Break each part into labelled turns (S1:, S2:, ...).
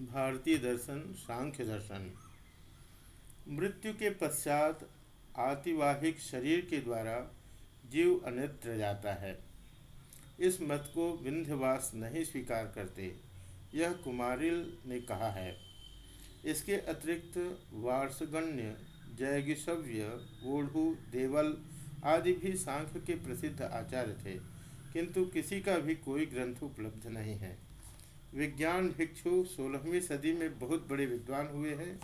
S1: भारतीय दर्शन, सांख्य दर्शन। मृत्यु के पश्चात आतिवाहिक शरीर के द्वारा जीव अन्यत्र जाता है। इस मत को विंध्यवास नहीं स्वीकार करते, यह कुमारिल ने कहा है। इसके अतिरिक्त वार्षगण्य जयगिशव्य ओढ़ू देवल आदि भी सांख्य के प्रसिद्ध आचार्य थे, किंतु किसी का भी कोई ग्रंथ उपलब्ध नहीं है। विज्ञान भिक्षु सोलहवीं सदी में बहुत बड़े विद्वान हुए हैं।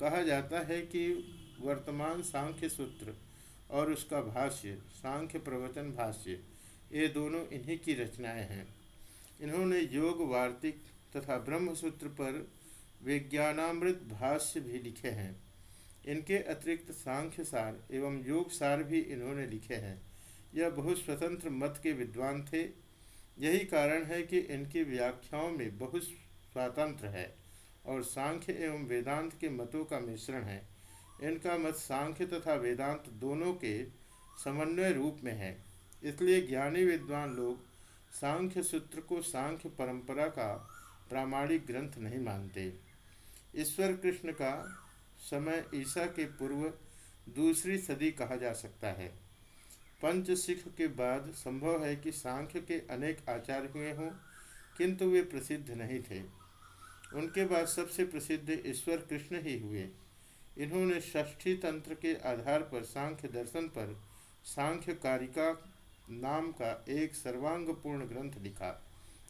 S1: कहा जाता है कि वर्तमान सांख्य सूत्र और उसका भाष्य, सांख्य प्रवचन भाष्य, ये दोनों इन्हीं की रचनाएँ हैं। इन्होंने योग, वार्तिक तथा ब्रह्मसूत्र पर विज्ञानामृत भाष्य भी लिखे हैं। इनके अतिरिक्त सांख्य सार एवं योग सार भी इन्होंने लिखे हैं। यह बहुत स्वतंत्र मत के विद्वान थे। यही कारण है कि इनकी व्याख्याओं में बहुत स्वातंत्र है और सांख्य एवं वेदांत के मतों का मिश्रण है। इनका मत सांख्य तथा वेदांत दोनों के समन्वय रूप में है। इसलिए ज्ञानी विद्वान लोग सांख्य सूत्र को सांख्य परंपरा का प्रामाणिक ग्रंथ नहीं मानते। ईश्वर कृष्ण का समय ईसा के पूर्व दूसरी सदी कहा जा सकता है। पंच सिख के बाद संभव है कि सांख्य के अनेक आचार्य हुए हों, किंतु वे प्रसिद्ध नहीं थे। उनके बाद सबसे प्रसिद्ध ईश्वर कृष्ण ही हुए। इन्होंने षष्ठी तंत्र के आधार पर सांख्य दर्शन पर सांख्य कारिका नाम का एक सर्वांगपूर्ण ग्रंथ लिखा।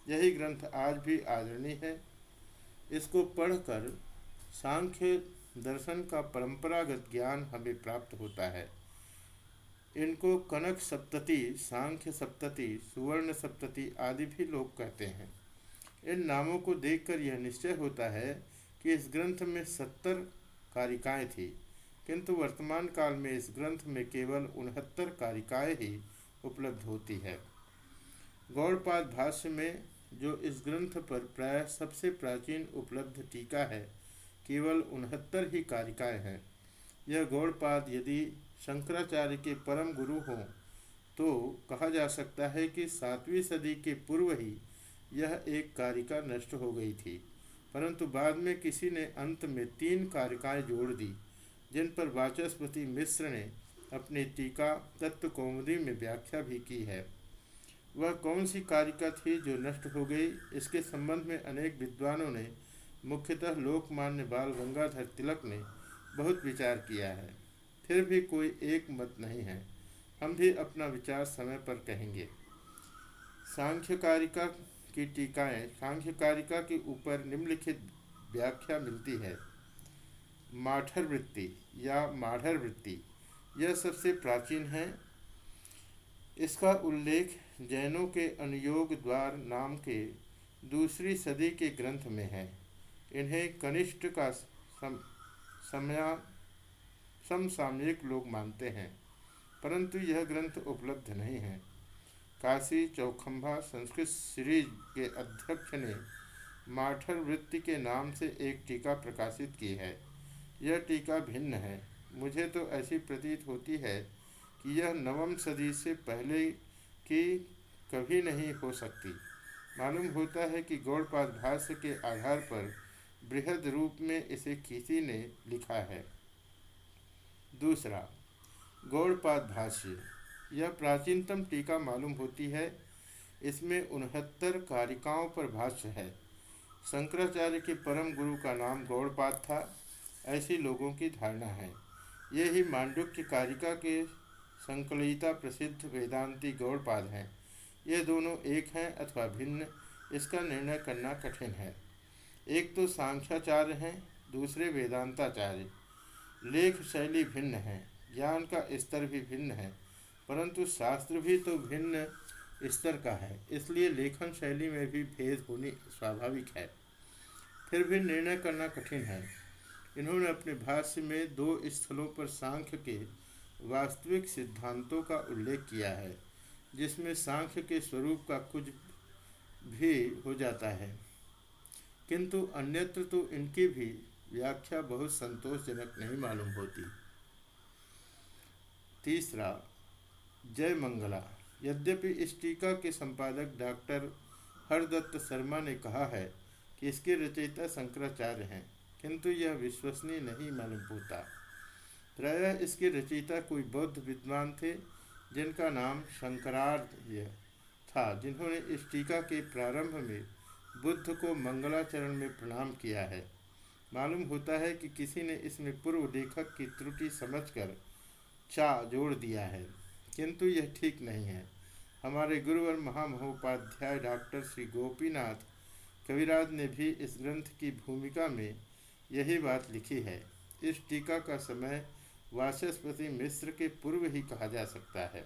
S1: यही ग्रंथ आज भी आदरणीय है। इसको पढ़कर सांख्य दर्शन का परंपरागत ज्ञान हमें प्राप्त होता है। इनको कनक सप्तति, सांख्य सप्तति, सुवर्ण सप्तति आदि भी लोग कहते हैं। इन नामों को देखकर यह निश्चय होता है कि इस ग्रंथ में सत्तर कारिकाएँ थी, किंतु वर्तमान काल में इस ग्रंथ में केवल उनहत्तर कारिकाएँ ही उपलब्ध होती है। गौड़पाद भाष्य में जो इस ग्रंथ पर प्राय सबसे प्राचीन उपलब्ध टीका है, केवल उनहत्तर ही कारिकाएँ हैं। यह गौड़पाद यदि शंकराचार्य के परम गुरु हों तो कहा जा सकता है कि सातवीं सदी के पूर्व ही यह एक कारिका नष्ट हो गई थी। परंतु बाद में किसी ने अंत में तीन कारिकाएँ जोड़ दी, जिन पर वाचस्पति मिश्र ने अपनी टीका तत्व कौमुदी में व्याख्या भी की है। वह कौन सी कारिका थी जो नष्ट हो गई? इसके संबंध में अनेक विद्वानों ने मुख्यतः लोकमान्य बाल गंगाधर तिलक ने बहुत विचार किया है। फिर भी कोई एक मत नहीं है। हम भी अपना विचार समय पर कहेंगे। सांख्यकारिका की टीकाएँ सांख्यकारिका के ऊपर निम्नलिखित व्याख्या मिलती है। माठर वृत्ति या माढ़र वृत्ति यह सबसे प्राचीन है। इसका उल्लेख जैनों के अनुयोग द्वार नाम के दूसरी सदी के ग्रंथ में है। इन्हें कनिष्ठ का सम, समया समसामयिक लोग मानते हैं, परंतु यह ग्रंथ उपलब्ध नहीं है। काशी चौखंभा संस्कृत सीरीज़ के अध्यक्ष ने माठर वृत्ति के नाम से एक टीका प्रकाशित की है। यह टीका भिन्न है। मुझे तो ऐसी प्रतीत होती है कि यह नवम सदी से पहले की कभी नहीं हो सकती। मालूम होता है कि गौड़पाद भाष्य के आधार पर बृहद रूप में इसे किसी ने लिखा है। दूसरा गौड़पाद भाष्य यह प्राचीनतम टीका मालूम होती है। इसमें उनहत्तर कारिकाओं पर भाष्य है। शंकराचार्य के परम गुरु का नाम गौड़पाद था। ऐसी लोगों की धारणा है। ये ही मांडुक्य कारिका के संकलिता प्रसिद्ध वेदांती गौड़पाद हैं। ये दोनों एक हैं अथवा भिन्न, इसका निर्णय करना कठिन है। एक तो सांख्याचार्य हैं, दूसरे वेदांताचार्य। लेख शैली भिन्न है, ज्ञान का स्तर भी भिन्न है, परंतु शास्त्र भी तो भिन्न स्तर का है, इसलिए लेखन शैली में भी भेद होनी स्वाभाविक है। फिर भी निर्णय करना कठिन है। इन्होंने अपने भाष्य में दो स्थलों पर सांख्य के वास्तविक सिद्धांतों का उल्लेख किया है, जिसमें सांख्य के स्वरूप का कुछ भी हो जाता है। किंतु अन्यत्र तो इनकी भी व्याख्या बहुत संतोषजनक नहीं मालूम होती। तीसरा, जय मंगला। यद्यपि इस टीका के संपादक डॉक्टर हरदत्त शर्मा ने कहा है कि इसके रचयिता शंकराचार्य हैं, किंतु यह विश्वसनीय नहीं मालूम होता। प्रायः इसके रचयिता कोई बौद्ध विद्वान थे, जिनका नाम शंकरार्य था, जिन्होंने इस टीका के प्रारंभ में बुद्ध को मंगलाचरण में प्रणाम किया है। मालूम होता है कि किसी ने इसमें पूर्व लेखक की त्रुटि समझकर चा जोड़ दिया है, किंतु यह ठीक नहीं है। हमारे गुरुवर महामहोपाध्याय डॉक्टर श्री गोपीनाथ कविराज ने भी इस ग्रंथ की भूमिका में यही बात लिखी है। इस टीका का समय वाचस्पति मिश्र के पूर्व ही कहा जा सकता है।